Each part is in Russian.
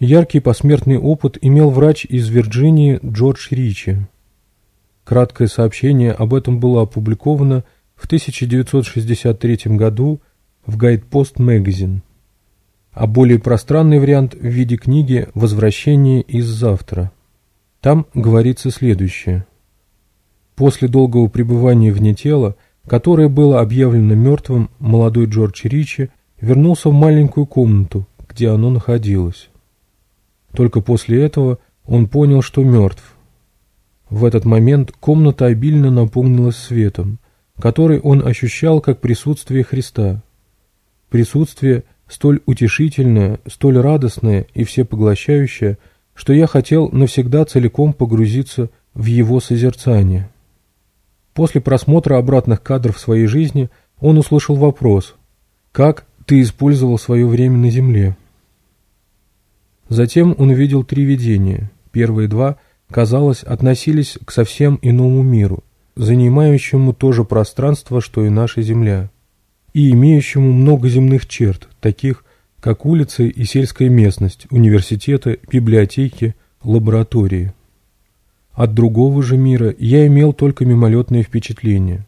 Яркий посмертный опыт имел врач из Вирджинии Джордж Ричи. Краткое сообщение об этом было опубликовано в 1963 году в Guidepost Magazine, а более пространный вариант в виде книги «Возвращение из завтра». Там говорится следующее. После долгого пребывания вне тела, которое было объявлено мертвым, молодой Джордж Ричи вернулся в маленькую комнату, где оно находилось. Только после этого он понял, что мертв. В этот момент комната обильно наполнилась светом, который он ощущал как присутствие Христа. Присутствие столь утешительное, столь радостное и всепоглощающее, что я хотел навсегда целиком погрузиться в его созерцание. После просмотра обратных кадров своей жизни он услышал вопрос «Как ты использовал свое время на земле?» Затем он видел три видения. Первые два, казалось, относились к совсем иному миру, занимающему то же пространство, что и наша Земля, и имеющему много земных черт, таких как улицы и сельская местность, университеты, библиотеки, лаборатории. От другого же мира я имел только мимолетное впечатление.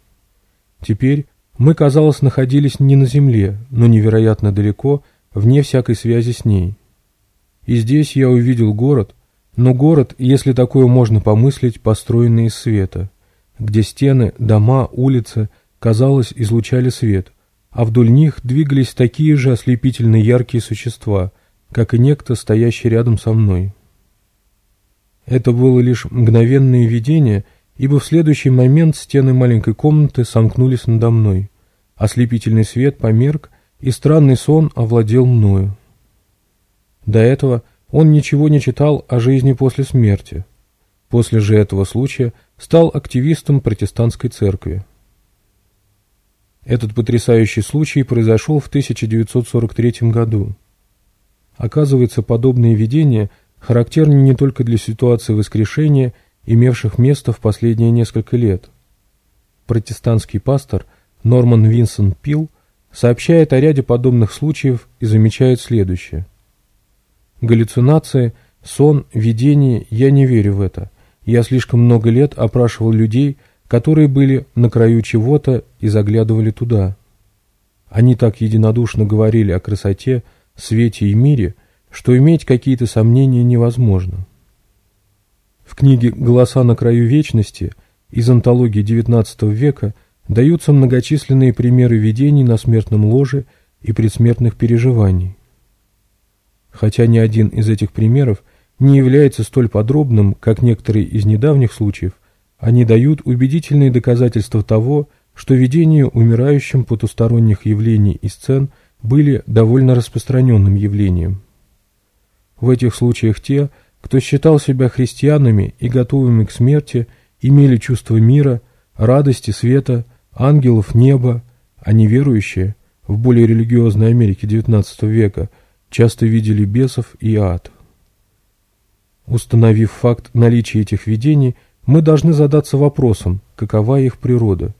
Теперь мы, казалось, находились не на Земле, но невероятно далеко, вне всякой связи с ней – и здесь я увидел город, но город, если такое можно помыслить, построенный из света, где стены, дома, улицы, казалось, излучали свет, а вдоль них двигались такие же ослепительно яркие существа, как и некто, стоящий рядом со мной. Это было лишь мгновенное видение, ибо в следующий момент стены маленькой комнаты сомкнулись надо мной. Ослепительный свет померк, и странный сон овладел мною. До этого он ничего не читал о жизни после смерти. После же этого случая стал активистом протестантской церкви. Этот потрясающий случай произошел в 1943 году. Оказывается, подобные видения характерны не только для ситуации воскрешения, имевших место в последние несколько лет. Протестантский пастор Норман Винсент Пил сообщает о ряде подобных случаев и замечает следующее – галлюцинации, сон, видение, я не верю в это. Я слишком много лет опрашивал людей, которые были на краю чего-то и заглядывали туда. Они так единодушно говорили о красоте, свете и мире, что иметь какие-то сомнения невозможно. В книге «Голоса на краю вечности» из антологии XIX века даются многочисленные примеры видений на смертном ложе и предсмертных переживаний хотя ни один из этих примеров не является столь подробным, как некоторые из недавних случаев, они дают убедительные доказательства того, что видения умирающим потусторонних явлений и сцен были довольно распространенным явлением. В этих случаях те, кто считал себя христианами и готовыми к смерти, имели чувство мира, радости, света, ангелов, неба, а неверующие в более религиозной Америке XIX века – часто видели бесов и ад. Установив факт наличия этих видений, мы должны задаться вопросом, какова их природа.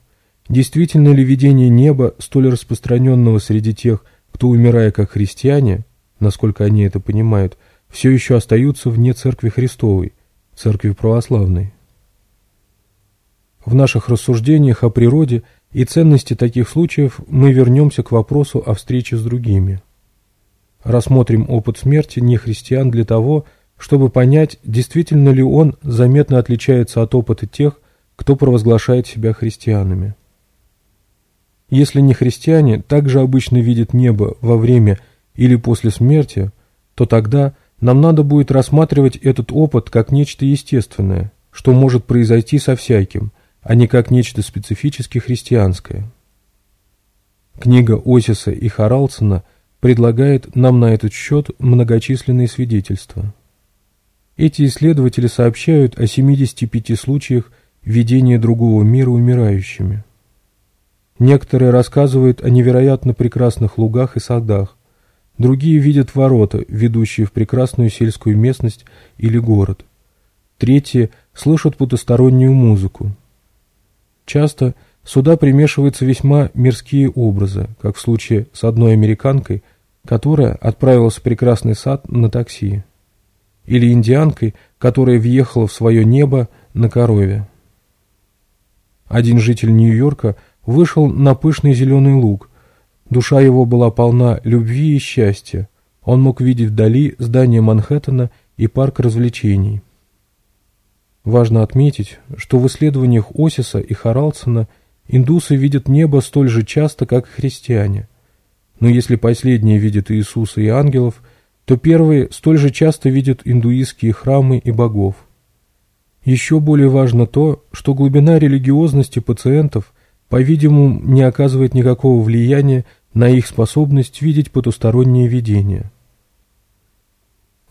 Действительно ли видение неба, столь распространенного среди тех, кто, умирая как христиане, насколько они это понимают, все еще остаются вне Церкви Христовой, Церкви Православной? В наших рассуждениях о природе и ценности таких случаев мы вернемся к вопросу о встрече с другими – Рассмотрим опыт смерти нехристиан для того, чтобы понять, действительно ли он заметно отличается от опыта тех, кто провозглашает себя христианами. Если нехристиане также обычно видят небо во время или после смерти, то тогда нам надо будет рассматривать этот опыт как нечто естественное, что может произойти со всяким, а не как нечто специфически христианское. Книга Осиса и Харалсона – предлагает нам на этот счет многочисленные свидетельства. Эти исследователи сообщают о 75 случаях видения другого мира умирающими. Некоторые рассказывают о невероятно прекрасных лугах и садах, другие видят ворота, ведущие в прекрасную сельскую местность или город, третьи слышат потустороннюю музыку. Часто сюда примешиваются весьма мирские образы, как в случае с одной американкой, которая отправилась в прекрасный сад на такси, или индианкой, которая въехала в свое небо на корове. Один житель Нью-Йорка вышел на пышный зеленый луг. Душа его была полна любви и счастья. Он мог видеть вдали здание Манхэттена и парк развлечений. Важно отметить, что в исследованиях Осиса и Харалсона Индусы видят небо столь же часто, как христиане. Но если последние видят Иисуса и ангелов, то первые столь же часто видят индуистские храмы и богов. Еще более важно то, что глубина религиозности пациентов, по-видимому, не оказывает никакого влияния на их способность видеть потусторонние видения.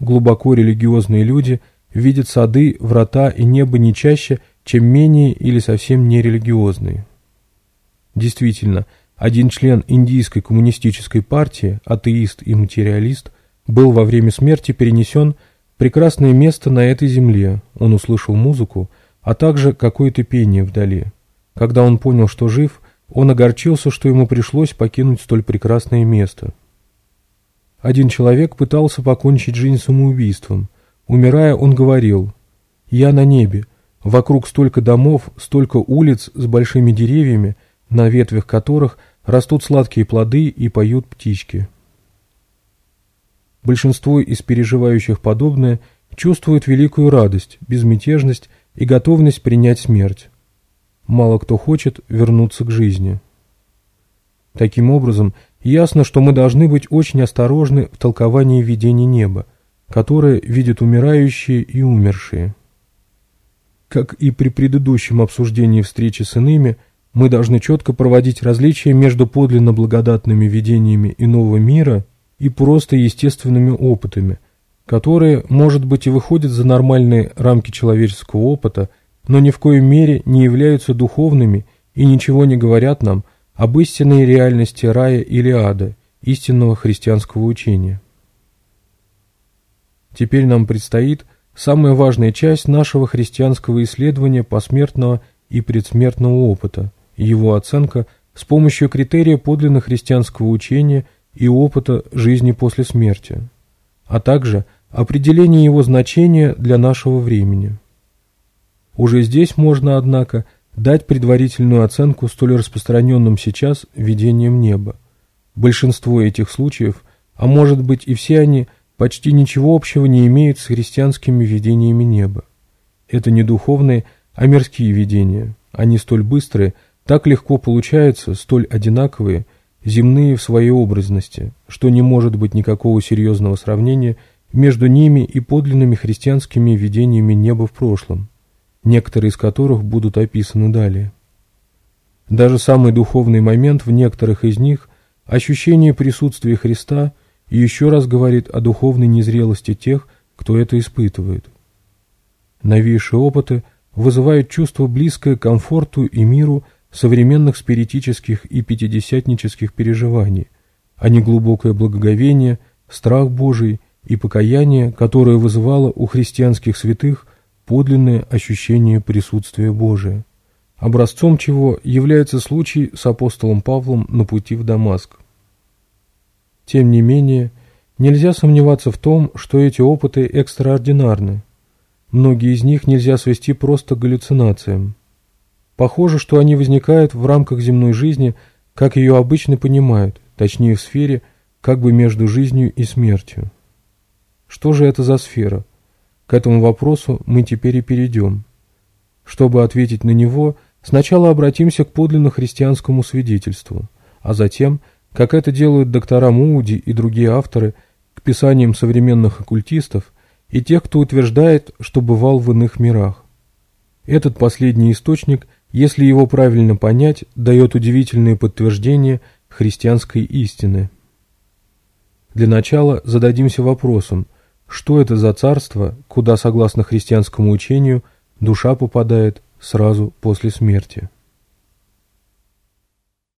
Глубоко религиозные люди видят сады, врата и небо не чаще, чем менее или совсем нерелигиозные. Действительно, один член индийской коммунистической партии, атеист и материалист, был во время смерти перенесен в прекрасное место на этой земле, он услышал музыку, а также какое-то пение вдали. Когда он понял, что жив, он огорчился, что ему пришлось покинуть столь прекрасное место. Один человек пытался покончить жизнь самоубийством. Умирая, он говорил «Я на небе, вокруг столько домов, столько улиц с большими деревьями, на ветвях которых растут сладкие плоды и поют птички. Большинство из переживающих подобное чувствует великую радость, безмятежность и готовность принять смерть. Мало кто хочет вернуться к жизни. Таким образом, ясно, что мы должны быть очень осторожны в толковании видений неба, которое видят умирающие и умершие. Как и при предыдущем обсуждении встречи с иными, мы должны четко проводить различия между подлинно благодатными видениями иного мира и просто естественными опытами, которые, может быть, и выходят за нормальные рамки человеческого опыта, но ни в коей мере не являются духовными и ничего не говорят нам об истинной реальности рая или ада, истинного христианского учения. Теперь нам предстоит самая важная часть нашего христианского исследования посмертного и предсмертного опыта – его оценка с помощью критерия подлинно христианского учения и опыта жизни после смерти, а также определение его значения для нашего времени. Уже здесь можно, однако, дать предварительную оценку столь распространенным сейчас видением неба. Большинство этих случаев, а может быть и все они, почти ничего общего не имеют с христианскими видениями неба. Это не духовные, а мирские видения. Они столь быстрые – так легко получается столь одинаковые, земные в своей образности, что не может быть никакого серьезного сравнения между ними и подлинными христианскими видениями неба в прошлом, некоторые из которых будут описаны далее. Даже самый духовный момент в некоторых из них – ощущение присутствия Христа – еще раз говорит о духовной незрелости тех, кто это испытывает. Новейшие опыты вызывают чувство близкое к комфорту и миру – современных спиритических и пятидесятнических переживаний, а не глубокое благоговение, страх Божий и покаяние, которое вызывало у христианских святых подлинное ощущение присутствия Божия, образцом чего является случай с апостолом Павлом на пути в Дамаск. Тем не менее, нельзя сомневаться в том, что эти опыты экстраординарны. Многие из них нельзя свести просто к галлюцинациям. Похоже, что они возникают в рамках земной жизни, как ее обычно понимают, точнее в сфере, как бы между жизнью и смертью. Что же это за сфера? К этому вопросу мы теперь и перейдем. Чтобы ответить на него, сначала обратимся к подлинно христианскому свидетельству, а затем, как это делают доктора Мууди и другие авторы, к писаниям современных оккультистов и тех, кто утверждает, что бывал в иных мирах. Этот последний источник – если его правильно понять, дает удивительные подтверждения христианской истины. Для начала зададимся вопросом, что это за царство, куда, согласно христианскому учению, душа попадает сразу после смерти.